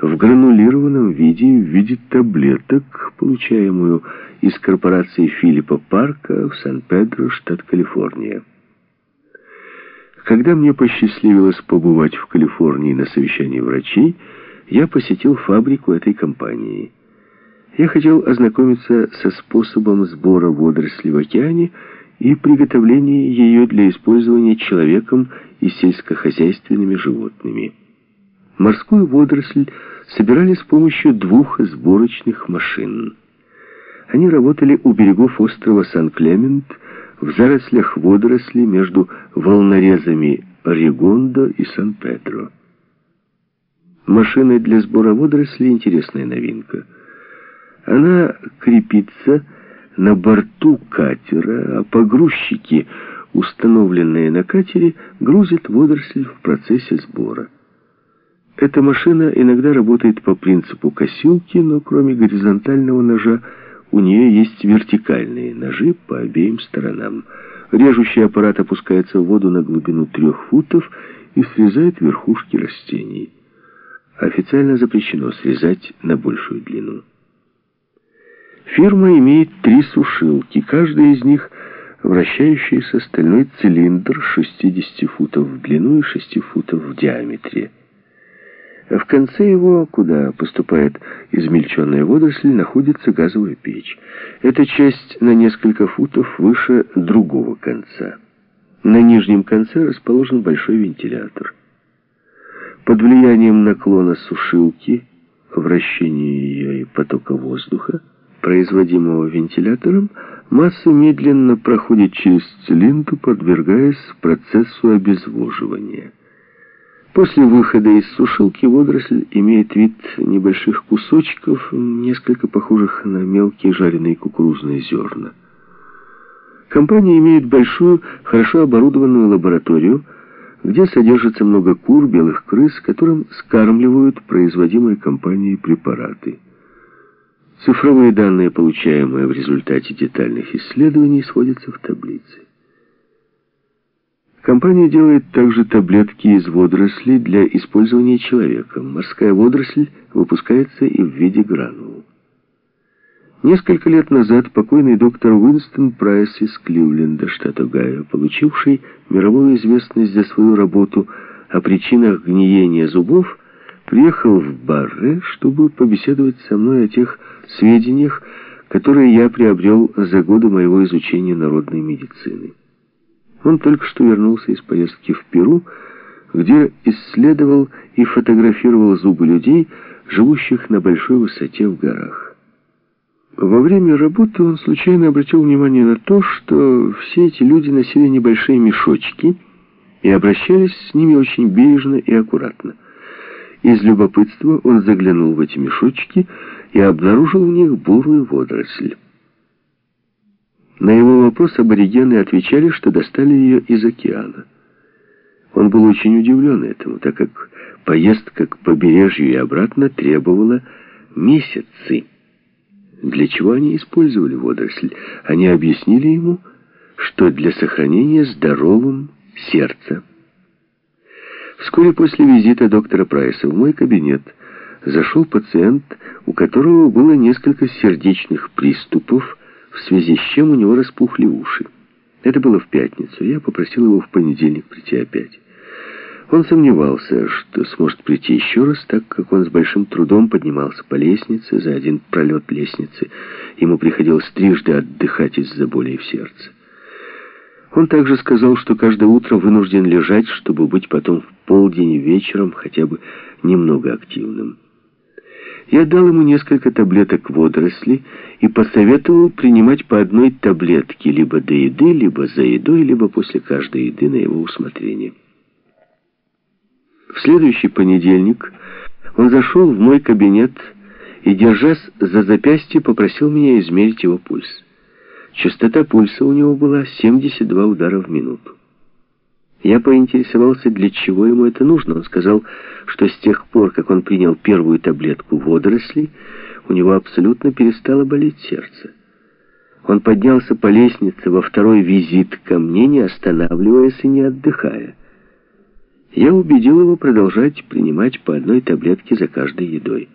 в гранулированном виде, в виде таблеток, получаемую из корпорации Филиппа Парка в Сан-Педро, штат Калифорния. Когда мне посчастливилось побывать в Калифорнии на совещании врачей, я посетил фабрику этой компании. Я хотел ознакомиться со способом сбора водорослей в океане и приготовления ее для использования человеком и сельскохозяйственными животными. Морскую водоросль собирали с помощью двух сборочных машин. Они работали у берегов острова Сан-Клемент в зарослях водорослей между волнорезами Ригондо и Сан-Педро. Машина для сбора водорослей — интересная новинка. Она крепится на борту катера, а погрузчики, установленные на катере, грузят водоросли в процессе сбора. Эта машина иногда работает по принципу косилки, но кроме горизонтального ножа у нее есть вертикальные ножи по обеим сторонам. Режущий аппарат опускается в воду на глубину трех футов и срезает верхушки растений. Официально запрещено срезать на большую длину. Фирма имеет три сушилки, каждая из них вращающийся стальной цилиндр 60 футов в длину и 6 футов в диаметре. В конце его, куда поступает измельченная водоросль, находится газовая печь. Эта часть на несколько футов выше другого конца. На нижнем конце расположен большой вентилятор. Под влиянием наклона сушилки, вращения ее и потока воздуха, производимого вентилятором, масса медленно проходит через цилиндр, подвергаясь процессу обезвоживания. После выхода из сушилки водоросль имеет вид небольших кусочков, несколько похожих на мелкие жареные кукурузные зерна. Компания имеет большую, хорошо оборудованную лабораторию, где содержится много кур, белых крыс, которым скармливают производимые компанией препараты. Цифровые данные, получаемые в результате детальных исследований, сводятся в таблице. Компания делает также таблетки из водорослей для использования человеком. Морская водоросль выпускается и в виде гранул. Несколько лет назад покойный доктор Уинстон Прайс из Кливленда, штат Огайо, получивший мировую известность за свою работу о причинах гниения зубов, приехал в Барре, чтобы побеседовать со мной о тех сведениях, которые я приобрел за годы моего изучения народной медицины. Он только что вернулся из поездки в Перу, где исследовал и фотографировал зубы людей, живущих на большой высоте в горах. Во время работы он случайно обратил внимание на то, что все эти люди носили небольшие мешочки и обращались с ними очень бережно и аккуратно. Из любопытства он заглянул в эти мешочки и обнаружил в них бурую водоросль. На его вопрос аборигены отвечали, что достали ее из океана. Он был очень удивлен этому, так как поездка к побережью и обратно требовала месяцы. Для чего они использовали водоросль? Они объяснили ему, что для сохранения здоровым сердца. Вскоре после визита доктора Прайса в мой кабинет зашел пациент, у которого было несколько сердечных приступов, в связи с чем у него распухли уши. Это было в пятницу. Я попросил его в понедельник прийти опять. Он сомневался, что сможет прийти еще раз, так как он с большим трудом поднимался по лестнице, за один пролет лестницы. Ему приходилось трижды отдыхать из-за боли в сердце. Он также сказал, что каждое утро вынужден лежать, чтобы быть потом в полдень вечером хотя бы немного активным. Я дал ему несколько таблеток водорослей и посоветовал принимать по одной таблетке либо до еды, либо за едой, либо после каждой еды на его усмотрение. В следующий понедельник он зашел в мой кабинет и, держась за запястье, попросил меня измерить его пульс. Частота пульса у него была 72 удара в минуту. Я поинтересовался, для чего ему это нужно. Он сказал, что с тех пор, как он принял первую таблетку водорослей, у него абсолютно перестало болеть сердце. Он поднялся по лестнице во второй визит ко мне, не останавливаясь и не отдыхая. Я убедил его продолжать принимать по одной таблетке за каждой едой.